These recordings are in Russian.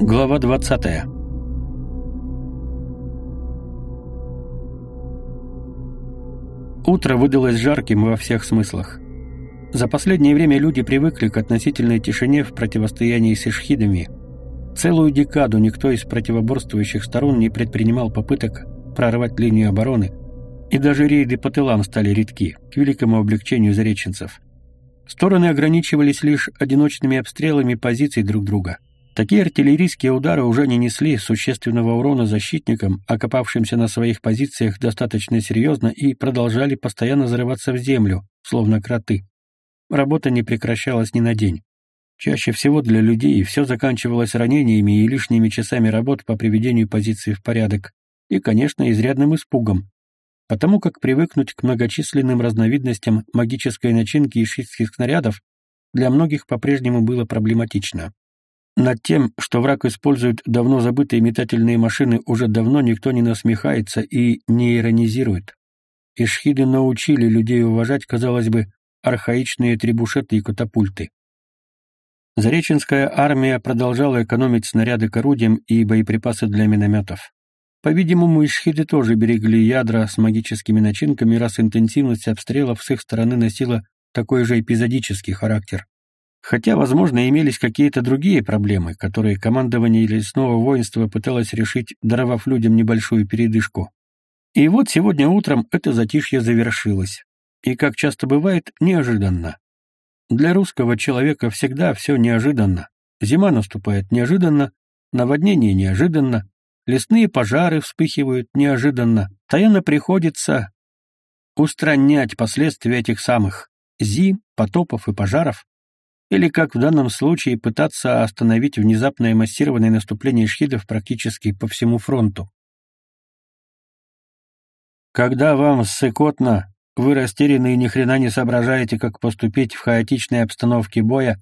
Глава 20. Утро выдалось жарким во всех смыслах. За последнее время люди привыкли к относительной тишине в противостоянии с ишхидами. Целую декаду никто из противоборствующих сторон не предпринимал попыток прорвать линию обороны, и даже рейды по тылам стали редки, к великому облегчению зареченцев. Стороны ограничивались лишь одиночными обстрелами позиций друг друга – Такие артиллерийские удары уже не несли существенного урона защитникам, окопавшимся на своих позициях достаточно серьезно и продолжали постоянно зарываться в землю, словно кроты. Работа не прекращалась ни на день. Чаще всего для людей все заканчивалось ранениями и лишними часами работ по приведению позиции в порядок, и, конечно, изрядным испугом, потому как привыкнуть к многочисленным разновидностям магической начинки и шистских снарядов для многих по-прежнему было проблематично. Над тем, что враг использует давно забытые метательные машины, уже давно никто не насмехается и не иронизирует. Ишхиды научили людей уважать, казалось бы, архаичные трибушеты и катапульты. Зареченская армия продолжала экономить снаряды к орудиям и боеприпасы для минометов. По-видимому, ишхиды тоже берегли ядра с магическими начинками, раз интенсивность обстрелов с их стороны носила такой же эпизодический характер. Хотя, возможно, имелись какие-то другие проблемы, которые командование лесного воинства пыталось решить, даровав людям небольшую передышку. И вот сегодня утром это затишье завершилось. И, как часто бывает, неожиданно. Для русского человека всегда все неожиданно. Зима наступает неожиданно, наводнение неожиданно, лесные пожары вспыхивают неожиданно. Постоянно приходится устранять последствия этих самых зим, потопов и пожаров, или, как в данном случае, пытаться остановить внезапное массированное наступление шхидов практически по всему фронту. Когда вам ссыкотно, вы растеряны и ни хрена не соображаете, как поступить в хаотичной обстановке боя,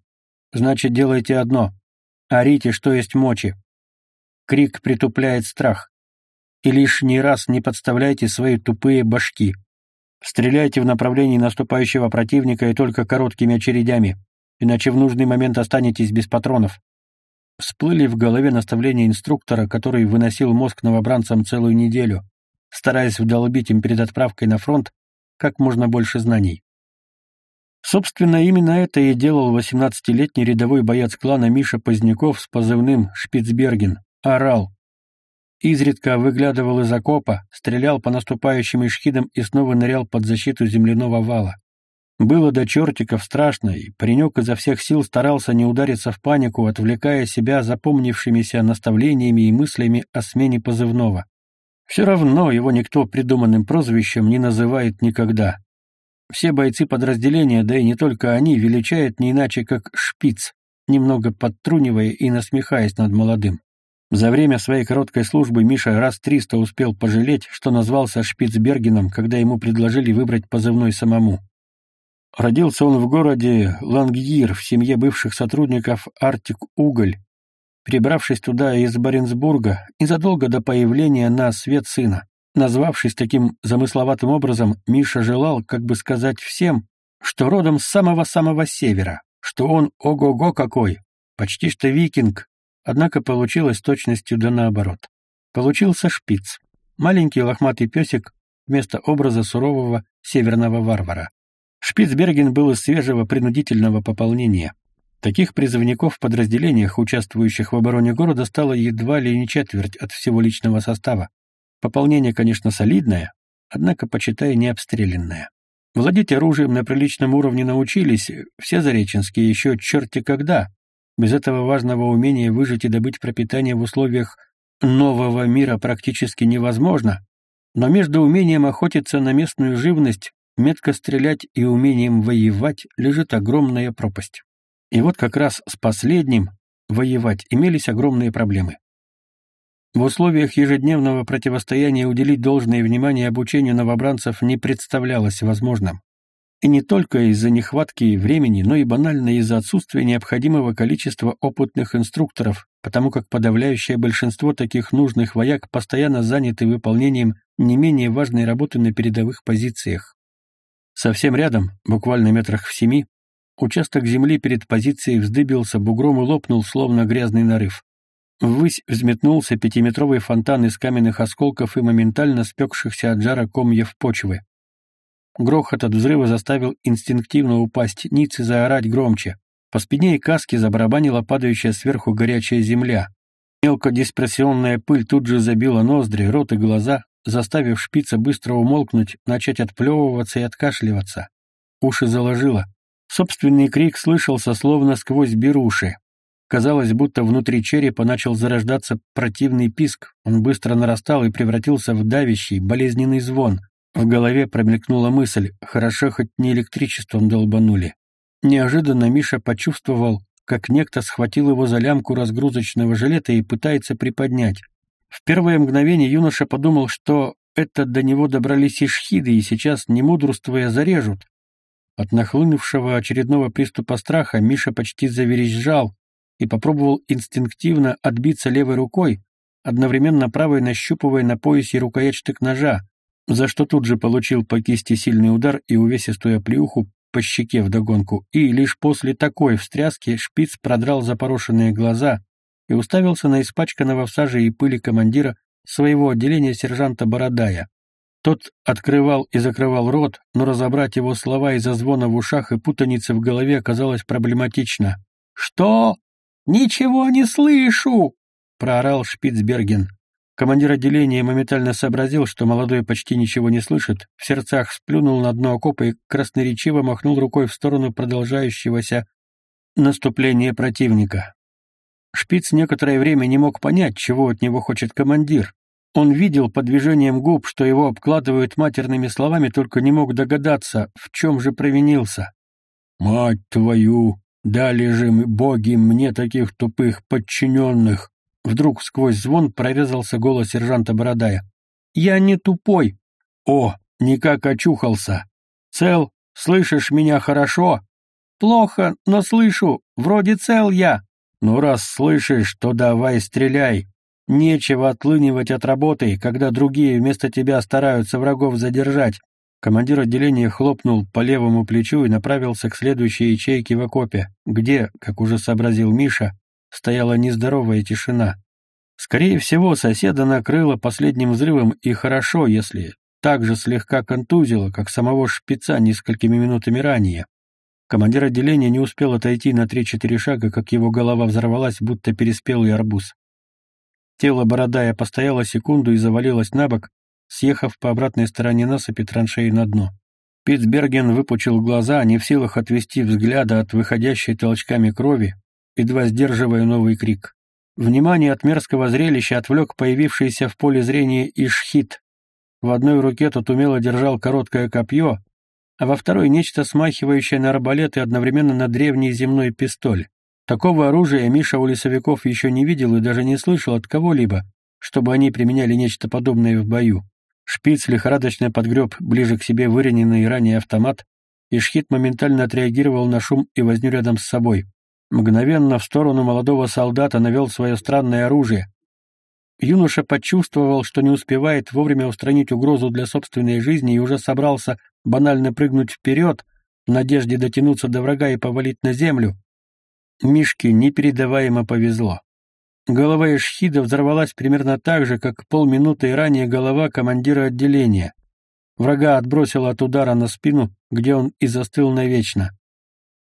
значит, делайте одно — орите, что есть мочи. Крик притупляет страх. И лишний раз не подставляйте свои тупые башки. Стреляйте в направлении наступающего противника и только короткими очередями иначе в нужный момент останетесь без патронов. Всплыли в голове наставления инструктора, который выносил мозг новобранцам целую неделю, стараясь вдолбить им перед отправкой на фронт как можно больше знаний. Собственно, именно это и делал 18-летний рядовой боец клана Миша Поздняков с позывным «Шпицберген», орал. Изредка выглядывал из окопа, стрелял по наступающим ишхидам и снова нырял под защиту земляного вала. Было до чертиков страшно, и паренек изо всех сил старался не удариться в панику, отвлекая себя запомнившимися наставлениями и мыслями о смене позывного. Все равно его никто придуманным прозвищем не называет никогда. Все бойцы подразделения, да и не только они, величают не иначе как «шпиц», немного подтрунивая и насмехаясь над молодым. За время своей короткой службы Миша раз триста успел пожалеть, что назвался Шпицбергеном, когда ему предложили выбрать позывной самому. Родился он в городе Лангир в семье бывших сотрудников Артик Уголь, перебравшись туда из Баренцбурга незадолго до появления на свет сына. Назвавшись таким замысловатым образом, Миша желал, как бы сказать всем, что родом с самого-самого севера, что он ого-го какой, почти что викинг, однако получилось точностью да наоборот. Получился шпиц, маленький лохматый песик вместо образа сурового северного варвара. Шпицберген был из свежего принудительного пополнения. Таких призывников в подразделениях, участвующих в обороне города, стало едва ли не четверть от всего личного состава. Пополнение, конечно, солидное, однако, почитай, не обстрелянное. Владеть оружием на приличном уровне научились все зареченские еще черти когда. Без этого важного умения выжить и добыть пропитание в условиях нового мира практически невозможно, но между умением охотиться на местную живность метко стрелять и умением воевать лежит огромная пропасть. И вот как раз с последним, воевать, имелись огромные проблемы. В условиях ежедневного противостояния уделить должное внимание обучению новобранцев не представлялось возможным. И не только из-за нехватки времени, но и банально из-за отсутствия необходимого количества опытных инструкторов, потому как подавляющее большинство таких нужных вояк постоянно заняты выполнением не менее важной работы на передовых позициях. Совсем рядом, буквально метрах в семи, участок земли перед позицией вздыбился бугром и лопнул, словно грязный нарыв. Ввысь взметнулся пятиметровый фонтан из каменных осколков и моментально спекшихся от жара комьев почвы. Грохот от взрыва заставил инстинктивно упасть ниц и заорать громче. По спине и каске забарабанила падающая сверху горячая земля. Мелкодиспрессионная пыль тут же забила ноздри, рот и глаза, заставив шпица быстро умолкнуть, начать отплевываться и откашливаться. Уши заложило. Собственный крик слышался словно сквозь беруши. Казалось, будто внутри черепа начал зарождаться противный писк. Он быстро нарастал и превратился в давящий, болезненный звон. В голове промелькнула мысль, хорошо хоть не электричеством долбанули. Неожиданно Миша почувствовал, как некто схватил его за лямку разгрузочного жилета и пытается приподнять. В первое мгновение юноша подумал, что это до него добрались ишхиды и сейчас, не мудрствуя, зарежут. От нахлынувшего очередного приступа страха Миша почти заверещал, и попробовал инстинктивно отбиться левой рукой, одновременно правой нащупывая на поясе рукоять ножа, за что тут же получил по кисти сильный удар и увесистую оплеуху по щеке вдогонку, и лишь после такой встряски шпиц продрал запорошенные глаза и уставился на испачканного в саже и пыли командира своего отделения сержанта Бородая. Тот открывал и закрывал рот, но разобрать его слова из-за звона в ушах и путаницы в голове оказалось проблематично. «Что?» «Ничего не слышу!» — проорал Шпицберген. Командир отделения моментально сообразил, что молодой почти ничего не слышит, в сердцах сплюнул на дно окопа и красноречиво махнул рукой в сторону продолжающегося наступления противника. Шпиц некоторое время не мог понять, чего от него хочет командир. Он видел по движениям губ, что его обкладывают матерными словами, только не мог догадаться, в чем же провинился. «Мать твою!» Дали же боги мне таких тупых подчиненных. Вдруг сквозь звон прорезался голос сержанта Бородая. «Я не тупой!» «О, никак очухался! Цел, слышишь меня хорошо?» «Плохо, но слышу, вроде цел я!» «Ну, раз слышишь, то давай стреляй. Нечего отлынивать от работы, когда другие вместо тебя стараются врагов задержать. Командир отделения хлопнул по левому плечу и направился к следующей ячейке в окопе, где, как уже сообразил Миша, стояла нездоровая тишина. Скорее всего, соседа накрыло последним взрывом и хорошо, если так же слегка контузило, как самого шпица несколькими минутами ранее. Командир отделения не успел отойти на три-четыре шага, как его голова взорвалась, будто переспелый арбуз. Тело Бородая постояло секунду и завалилось на бок, съехав по обратной стороне насыпи траншеи на дно. Питтсберген выпучил глаза, не в силах отвести взгляда от выходящей толчками крови, едва сдерживая новый крик. Внимание от мерзкого зрелища отвлек появившийся в поле зрения Ишхит. В одной руке тот умело держал короткое копье, а во второй — нечто смахивающее на арбалет и одновременно на древний земной пистоль. Такого оружия Миша у лесовиков еще не видел и даже не слышал от кого-либо, чтобы они применяли нечто подобное в бою. Шпиц лихорадочно подгреб ближе к себе вырененный ранее автомат, и Шхит моментально отреагировал на шум и возню рядом с собой. Мгновенно в сторону молодого солдата навел свое странное оружие. Юноша почувствовал, что не успевает вовремя устранить угрозу для собственной жизни и уже собрался банально прыгнуть вперед, в надежде дотянуться до врага и повалить на землю. Мишке непередаваемо повезло. Голова Ишхида взорвалась примерно так же, как полминуты ранее голова командира отделения. Врага отбросила от удара на спину, где он и застыл навечно.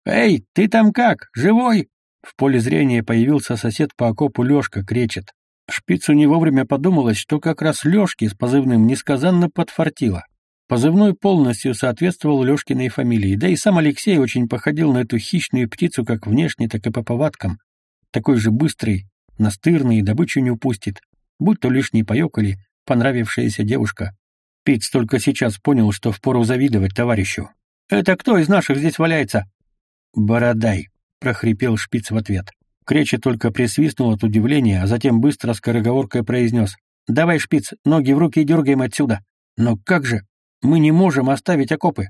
«Эй, ты там как? Живой?» В поле зрения появился сосед по окопу Лёшка, кречет. Шпицу не вовремя подумалось, что как раз Лёшке с позывным несказанно подфартило. Позывной полностью соответствовал Лёшкиной фамилии, да и сам Алексей очень походил на эту хищную птицу как внешне, так и по повадкам. Такой же быстрый, настырный и добычу не упустит, будь то лишний паёк или понравившаяся девушка. Пиц только сейчас понял, что впору завидовать товарищу. «Это кто из наших здесь валяется?» «Бородай», — прохрипел Шпиц в ответ. Кречи только присвистнул от удивления, а затем быстро скороговоркой произнес. «Давай, Шпиц, ноги в руки и дергаем отсюда». «Но как же? Мы не можем оставить окопы».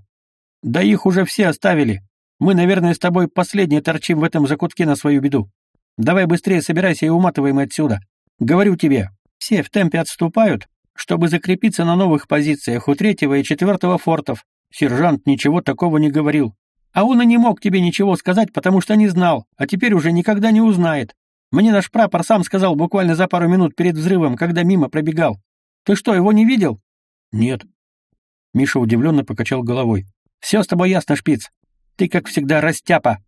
«Да их уже все оставили. Мы, наверное, с тобой последние торчим в этом закутке на свою беду. Давай быстрее собирайся и уматываем отсюда. Говорю тебе, все в темпе отступают, чтобы закрепиться на новых позициях у третьего и четвертого фортов. Сержант ничего такого не говорил. А он и не мог тебе ничего сказать, потому что не знал, а теперь уже никогда не узнает. Мне наш прапор сам сказал буквально за пару минут перед взрывом, когда мимо пробегал. Ты что, его не видел?» «Нет». Миша удивленно покачал головой. «Все с тобой ясно, шпиц. Ты, как всегда, растяпа.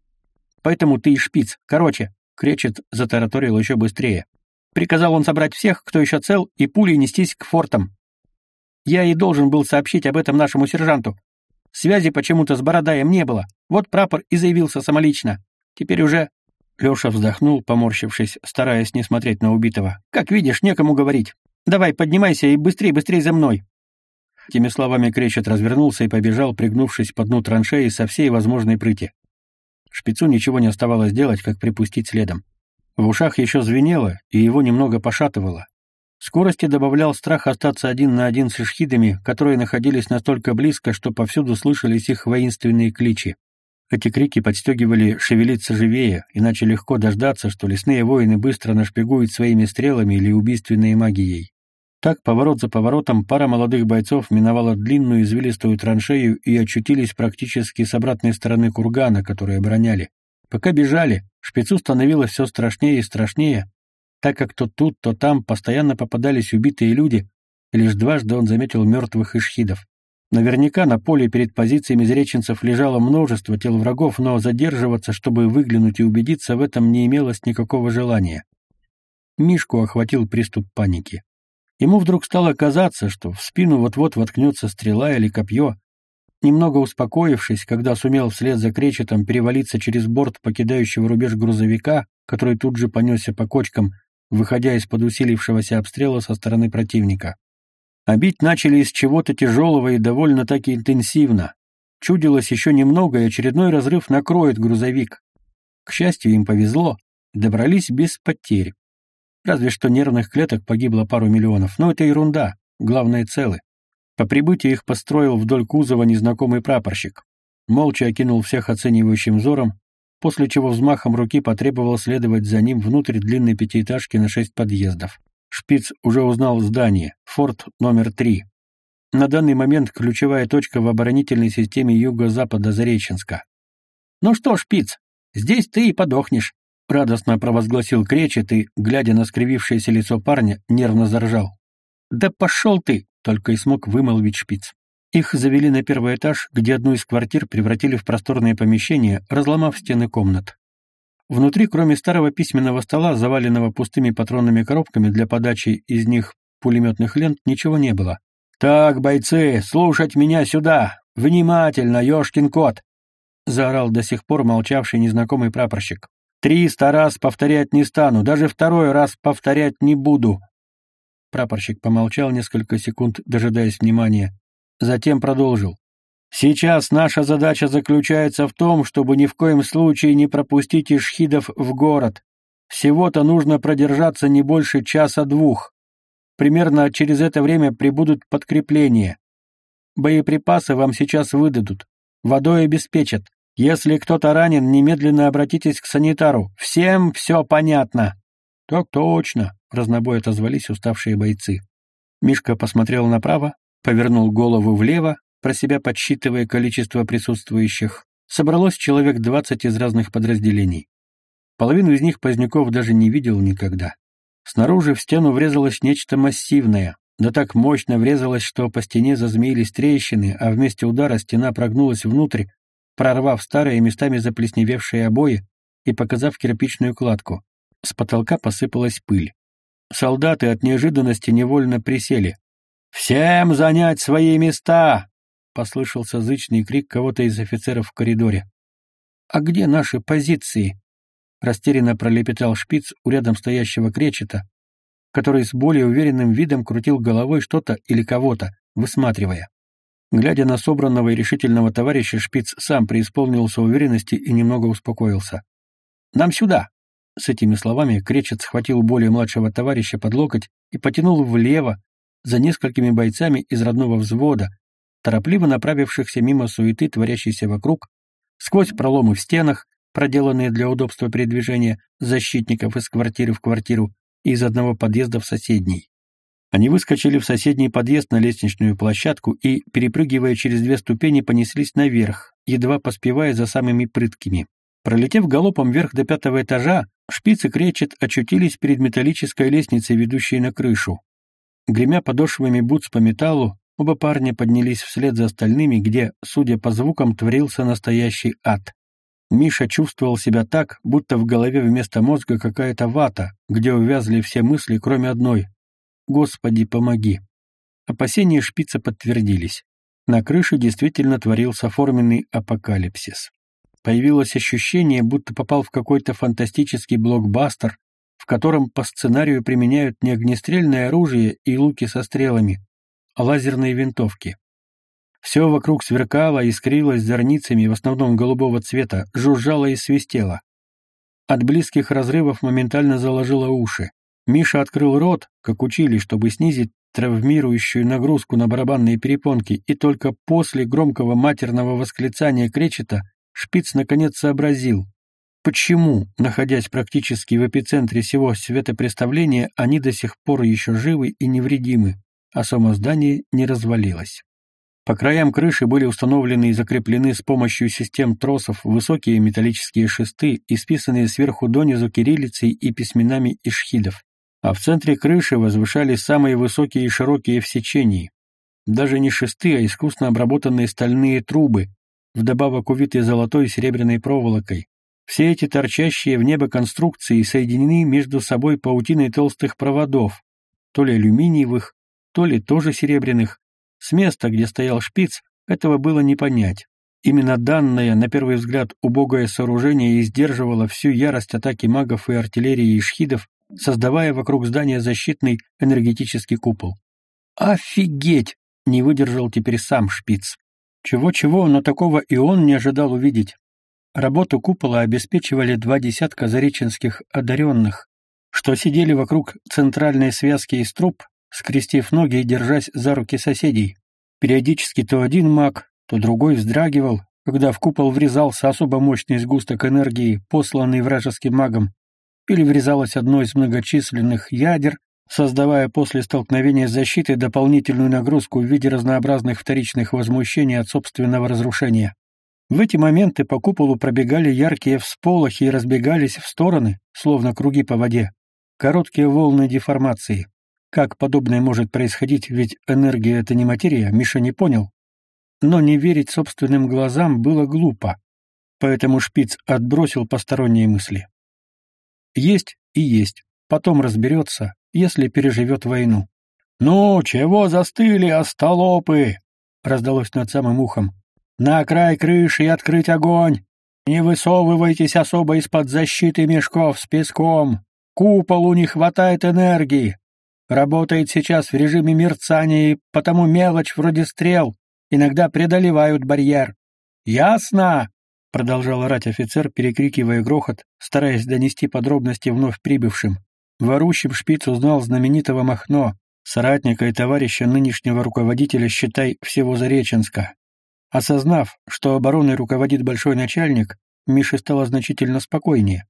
Поэтому ты и шпиц. Короче, Кречет затараторил еще быстрее. Приказал он собрать всех, кто еще цел, и пулей нестись к фортам. Я и должен был сообщить об этом нашему сержанту. Связи почему-то с Бородаем не было. Вот прапор и заявился самолично. Теперь уже...» Леша вздохнул, поморщившись, стараясь не смотреть на убитого. «Как видишь, некому говорить. Давай, поднимайся и быстрей-быстрей за мной!» Теми словами Кречет развернулся и побежал, пригнувшись по дну траншеи со всей возможной прыти. Шпицу ничего не оставалось делать, как припустить следом. В ушах еще звенело, и его немного пошатывало. Скорости добавлял страх остаться один на один с ишхидами, которые находились настолько близко, что повсюду слышались их воинственные кличи. Эти крики подстегивали шевелиться живее, иначе легко дождаться, что лесные воины быстро нашпигуют своими стрелами или убийственной магией. Так, поворот за поворотом, пара молодых бойцов миновала длинную извилистую траншею и очутились практически с обратной стороны кургана, который обороняли. Пока бежали, шпицу становилось все страшнее и страшнее, так как то тут, то там постоянно попадались убитые люди, лишь дважды он заметил мертвых ишхидов. Наверняка на поле перед позициями зреченцев лежало множество тел врагов, но задерживаться, чтобы выглянуть и убедиться в этом, не имелось никакого желания. Мишку охватил приступ паники. Ему вдруг стало казаться, что в спину вот-вот воткнется стрела или копье. Немного успокоившись, когда сумел вслед за кречетом перевалиться через борт покидающего рубеж грузовика, который тут же понесся по кочкам, выходя из-под усилившегося обстрела со стороны противника. А бить начали из чего-то тяжелого и довольно-таки интенсивно. Чудилось еще немного, и очередной разрыв накроет грузовик. К счастью, им повезло, добрались без потерь. Разве что нервных клеток погибло пару миллионов, но это ерунда, главное целы. По прибытии их построил вдоль кузова незнакомый прапорщик. Молча окинул всех оценивающим взором, после чего взмахом руки потребовал следовать за ним внутрь длинной пятиэтажки на шесть подъездов. Шпиц уже узнал здание, форт номер три. На данный момент ключевая точка в оборонительной системе юго-запада Зареченска. «Ну что, Шпиц, здесь ты и подохнешь», — радостно провозгласил Кречет и, глядя на скривившееся лицо парня, нервно заржал. «Да пошел ты!» — только и смог вымолвить Шпиц. Их завели на первый этаж, где одну из квартир превратили в просторное помещение, разломав стены комнат. Внутри, кроме старого письменного стола, заваленного пустыми патронными коробками для подачи из них пулеметных лент, ничего не было. «Так, бойцы, слушать меня сюда! Внимательно, ёшкин кот!» — заорал до сих пор молчавший незнакомый прапорщик. «Триста раз повторять не стану, даже второй раз повторять не буду!» Прапорщик помолчал несколько секунд, дожидаясь внимания, Затем продолжил. «Сейчас наша задача заключается в том, чтобы ни в коем случае не пропустить ишхидов в город. Всего-то нужно продержаться не больше часа-двух. Примерно через это время прибудут подкрепления. Боеприпасы вам сейчас выдадут. Водой обеспечат. Если кто-то ранен, немедленно обратитесь к санитару. Всем все понятно». «Так точно», — разнобой отозвались уставшие бойцы. Мишка посмотрел направо, повернул голову влево, про себя подсчитывая количество присутствующих. Собралось человек двадцать из разных подразделений. Половину из них Поздняков даже не видел никогда. Снаружи в стену врезалось нечто массивное, да так мощно врезалось, что по стене зазмеились трещины, а вместе удара стена прогнулась внутрь, прорвав старые местами заплесневевшие обои и показав кирпичную кладку. С потолка посыпалась пыль. Солдаты от неожиданности невольно присели. «Всем занять свои места!» — послышался зычный крик кого-то из офицеров в коридоре. «А где наши позиции?» — растерянно пролепетал шпиц у рядом стоящего кречета, который с более уверенным видом крутил головой что-то или кого-то, высматривая. Глядя на собранного и решительного товарища, шпиц сам преисполнился уверенности и немного успокоился. «Нам сюда!» С этими словами Кречет схватил более младшего товарища под локоть и потянул влево, за несколькими бойцами из родного взвода, торопливо направившихся мимо суеты, творящейся вокруг, сквозь проломы в стенах, проделанные для удобства передвижения защитников из квартиры в квартиру и из одного подъезда в соседний. Они выскочили в соседний подъезд на лестничную площадку и, перепрыгивая через две ступени, понеслись наверх, едва поспевая за самыми прыткими. Пролетев галопом вверх до пятого этажа, шпиц и кречет очутились перед металлической лестницей, ведущей на крышу. Гремя подошвами бутс по металлу, оба парня поднялись вслед за остальными, где, судя по звукам, творился настоящий ад. Миша чувствовал себя так, будто в голове вместо мозга какая-то вата, где увязли все мысли, кроме одной. «Господи, помоги!» Опасения шпица подтвердились. На крыше действительно творился форменный апокалипсис. Появилось ощущение, будто попал в какой-то фантастический блокбастер, котором по сценарию применяют не огнестрельное оружие и луки со стрелами, а лазерные винтовки. Все вокруг сверкало, искрилось зорницами, в основном голубого цвета, жужжало и свистело. От близких разрывов моментально заложило уши. Миша открыл рот, как учили, чтобы снизить травмирующую нагрузку на барабанные перепонки, и только после громкого матерного восклицания кречета Шпиц наконец сообразил, почему, находясь практически в эпицентре всего светопреставления, они до сих пор еще живы и невредимы, а само здание не развалилось. По краям крыши были установлены и закреплены с помощью систем тросов высокие металлические шесты, исписанные сверху донизу кириллицей и письменами ишхидов. А в центре крыши возвышались самые высокие и широкие в сечении. Даже не шесты, а искусно обработанные стальные трубы, вдобавок увитые золотой и серебряной проволокой. Все эти торчащие в небо конструкции соединены между собой паутиной толстых проводов, то ли алюминиевых, то ли тоже серебряных, с места, где стоял шпиц, этого было не понять. Именно данное, на первый взгляд, убогое сооружение издерживало всю ярость атаки магов и артиллерии и шхидов, создавая вокруг здания защитный энергетический купол. «Офигеть!» — не выдержал теперь сам шпиц. Чего-чего, но такого и он не ожидал увидеть. Работу купола обеспечивали два десятка зареченских одаренных, что сидели вокруг центральной связки из труб, скрестив ноги и держась за руки соседей. Периодически то один маг, то другой вздрагивал, когда в купол врезался особо мощный сгусток энергии, посланный вражеским магом, или врезалось одно из многочисленных ядер, создавая после столкновения с защитой дополнительную нагрузку в виде разнообразных вторичных возмущений от собственного разрушения. В эти моменты по куполу пробегали яркие всполохи и разбегались в стороны, словно круги по воде, короткие волны деформации. Как подобное может происходить, ведь энергия — это не материя, Миша не понял. Но не верить собственным глазам было глупо, поэтому шпиц отбросил посторонние мысли. Есть и есть, потом разберется, если переживет войну. «Ну, чего застыли, остолопы?» — раздалось над самым ухом. «На край крыши и открыть огонь! Не высовывайтесь особо из-под защиты мешков с песком! Куполу не хватает энергии! Работает сейчас в режиме мерцания, и потому мелочь вроде стрел иногда преодолевают барьер. Ясно? продолжал орать офицер, перекрикивая грохот, стараясь донести подробности вновь прибывшим. Ворущим шпиц узнал знаменитого Махно, соратника и товарища нынешнего руководителя, считай, всего Зареченска. Осознав, что обороной руководит большой начальник, Мише стало значительно спокойнее.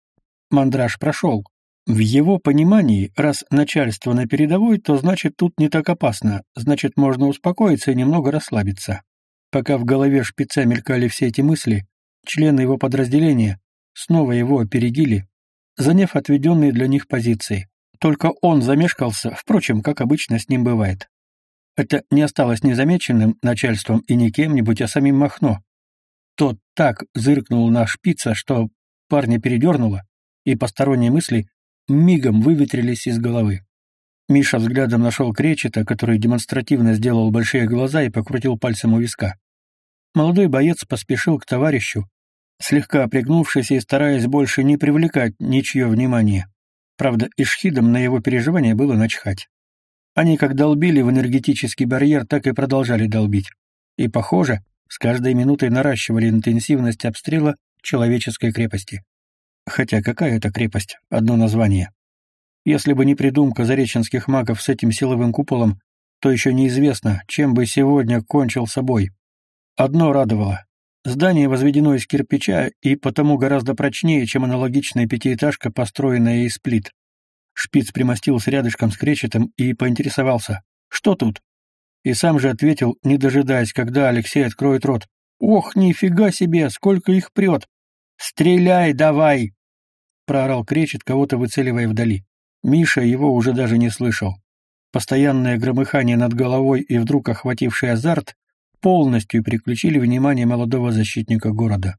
Мандраж прошел. В его понимании, раз начальство на передовой, то значит тут не так опасно, значит можно успокоиться и немного расслабиться. Пока в голове шпица мелькали все эти мысли, члены его подразделения снова его опередили, заняв отведенные для них позиции. Только он замешкался, впрочем, как обычно с ним бывает. Это не осталось незамеченным начальством и не кем-нибудь, а самим Махно. Тот так зыркнул на шпица, что парня передернуло, и посторонние мысли мигом выветрились из головы. Миша взглядом нашел Кречета, который демонстративно сделал большие глаза и покрутил пальцем у виска. Молодой боец поспешил к товарищу, слегка пригнувшись и стараясь больше не привлекать ничье внимание. Правда, Ишхидам на его переживания было начхать. Они как долбили в энергетический барьер, так и продолжали долбить. И, похоже, с каждой минутой наращивали интенсивность обстрела человеческой крепости. Хотя какая это крепость? Одно название. Если бы не придумка зареченских магов с этим силовым куполом, то еще неизвестно, чем бы сегодня кончил собой. Одно радовало. Здание возведено из кирпича и потому гораздо прочнее, чем аналогичная пятиэтажка, построенная из плит. Шпиц примостился рядышком с кречетом и поинтересовался, что тут? И сам же ответил, не дожидаясь, когда Алексей откроет рот. «Ох, нифига себе, сколько их прет! «Стреляй давай!» — проорал кречет, кого-то выцеливая вдали. Миша его уже даже не слышал. Постоянное громыхание над головой и вдруг охвативший азарт полностью переключили внимание молодого защитника города.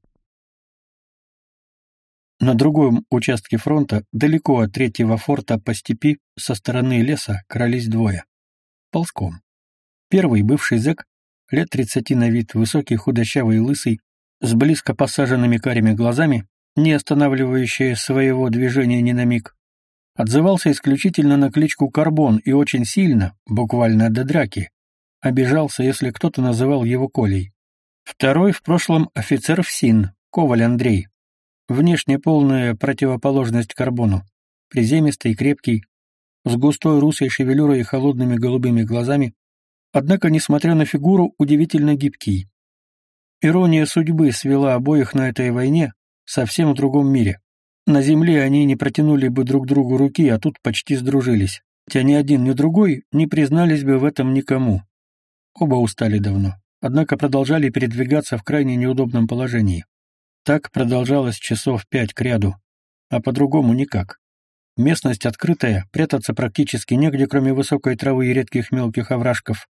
На другом участке фронта, далеко от третьего форта по степи, со стороны леса крались двое. Ползком. Первый, бывший зэк, лет тридцати на вид, высокий, худощавый лысый, с близко посаженными карими глазами, не останавливающие своего движения ни на миг, отзывался исключительно на кличку Карбон и очень сильно, буквально до драки, обижался, если кто-то называл его Колей. Второй в прошлом офицер ФСИН, Коваль Андрей, Внешне полная противоположность карбону. Приземистый, крепкий, с густой русой шевелюрой и холодными голубыми глазами, однако, несмотря на фигуру, удивительно гибкий. Ирония судьбы свела обоих на этой войне совсем в другом мире. На земле они не протянули бы друг другу руки, а тут почти сдружились. Хотя ни один, ни другой не признались бы в этом никому. Оба устали давно, однако продолжали передвигаться в крайне неудобном положении. Так продолжалось часов пять кряду, а по-другому никак. Местность открытая, прятаться практически негде, кроме высокой травы и редких мелких овражков.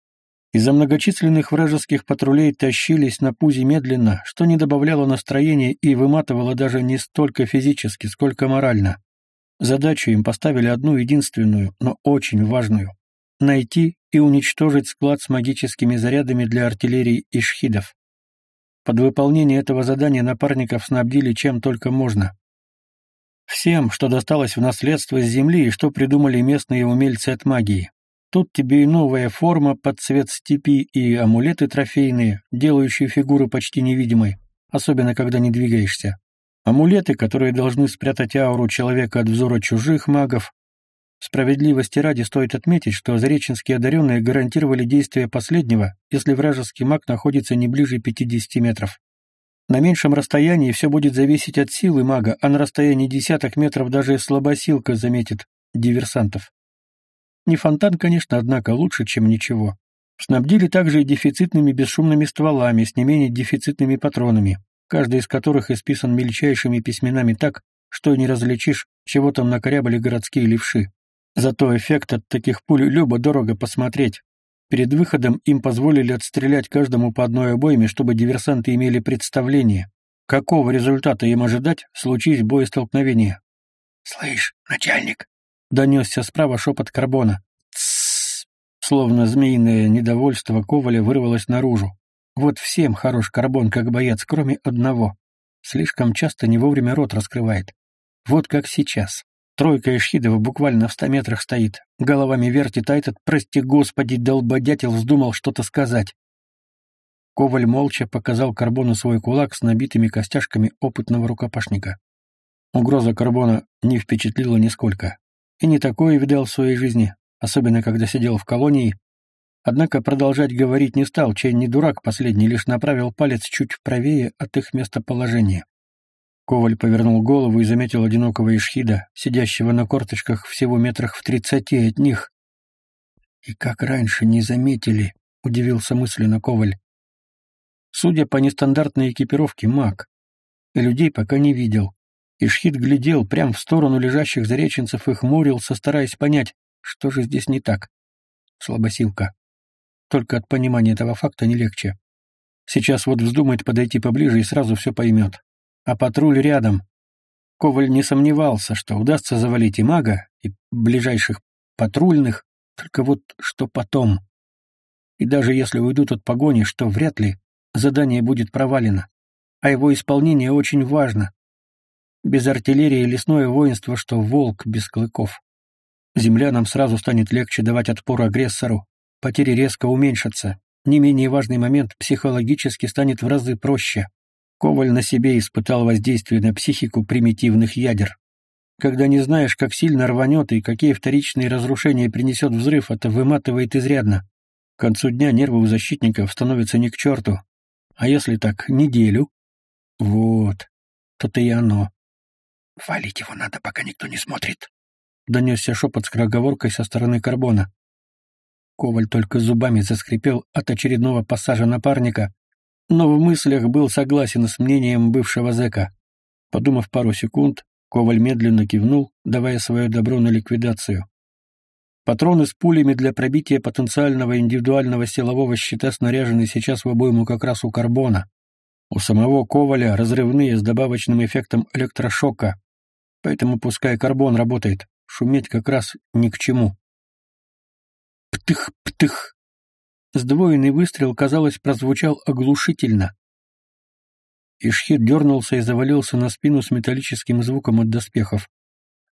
Из-за многочисленных вражеских патрулей тащились на пузе медленно, что не добавляло настроения и выматывало даже не столько физически, сколько морально. Задачу им поставили одну единственную, но очень важную — найти и уничтожить склад с магическими зарядами для артиллерии и шхидов. Под выполнение этого задания напарников снабдили чем только можно. Всем, что досталось в наследство с земли и что придумали местные умельцы от магии. Тут тебе и новая форма под цвет степи, и амулеты трофейные, делающие фигуру почти невидимой, особенно когда не двигаешься. Амулеты, которые должны спрятать ауру человека от взора чужих магов, Справедливости ради стоит отметить, что зареченские одаренные гарантировали действие последнего, если вражеский маг находится не ближе 50 метров. На меньшем расстоянии все будет зависеть от силы мага, а на расстоянии десяток метров даже слабосилка заметит диверсантов. Не фонтан, конечно, однако лучше, чем ничего. Снабдили также и дефицитными бесшумными стволами с не менее дефицитными патронами, каждый из которых исписан мельчайшими письменами так, что не различишь, чего там накорябали городские левши. Зато эффект от таких пуль любо-дорого посмотреть. Перед выходом им позволили отстрелять каждому по одной обойме, чтобы диверсанты имели представление, какого результата им ожидать, случись боестолкновения. «Слышь, начальник!» — донесся справа шепот карбона. «Тссс!» Словно змеиное недовольство Коваля вырвалось наружу. Вот всем хорош карбон как боец, кроме одного. Слишком часто не вовремя рот раскрывает. Вот как сейчас. Тройка эшхидов буквально в ста метрах стоит. Головами вертит, а этот, прости господи, долбодятел вздумал что-то сказать. Коваль молча показал Карбону свой кулак с набитыми костяшками опытного рукопашника. Угроза Карбона не впечатлила нисколько. И не такое видал в своей жизни, особенно когда сидел в колонии. Однако продолжать говорить не стал, чей не дурак последний, лишь направил палец чуть правее от их местоположения. Коваль повернул голову и заметил одинокого ишхида, сидящего на корточках всего метрах в тридцати от них. «И как раньше не заметили?» — удивился мысленно Коваль. Судя по нестандартной экипировке, маг. И людей пока не видел. Ишхид глядел прямо в сторону лежащих зареченцев и хмурился, стараясь понять, что же здесь не так. Слабосилка. Только от понимания этого факта не легче. Сейчас вот вздумает подойти поближе и сразу все поймет а патруль рядом. Коваль не сомневался, что удастся завалить и мага, и ближайших патрульных, только вот что потом. И даже если уйдут от погони, что вряд ли, задание будет провалено, а его исполнение очень важно. Без артиллерии лесное воинство, что волк без клыков. Землянам сразу станет легче давать отпор агрессору, потери резко уменьшатся. Не менее важный момент психологически станет в разы проще. Коваль на себе испытал воздействие на психику примитивных ядер. Когда не знаешь, как сильно рванет и какие вторичные разрушения принесет взрыв, это выматывает изрядно. К концу дня нервы у защитников становятся не к черту. А если так, неделю? Вот, то-то и оно. «Валить его надо, пока никто не смотрит», — донесся шепот с кроговоркой со стороны карбона. Коваль только зубами заскрипел от очередного пассажа напарника, но в мыслях был согласен с мнением бывшего зэка. Подумав пару секунд, Коваль медленно кивнул, давая свое добро на ликвидацию. Патроны с пулями для пробития потенциального индивидуального силового щита снаряжены сейчас в обойму как раз у карбона. У самого Коваля разрывные с добавочным эффектом электрошока, поэтому пускай карбон работает, шуметь как раз ни к чему. Птых-птых! Сдвоенный выстрел, казалось, прозвучал оглушительно. Ишхит дернулся и завалился на спину с металлическим звуком от доспехов.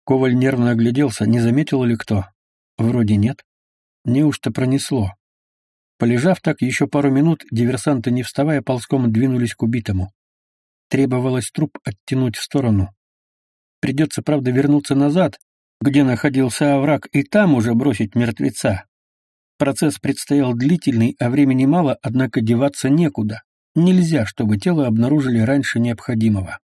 Коваль нервно огляделся, не заметил ли кто. Вроде нет. Неужто пронесло? Полежав так еще пару минут, диверсанты, не вставая, ползком двинулись к убитому. Требовалось труп оттянуть в сторону. Придется, правда, вернуться назад, где находился овраг, и там уже бросить мертвеца. Процесс предстоял длительный, а времени мало, однако деваться некуда. Нельзя, чтобы тело обнаружили раньше необходимого.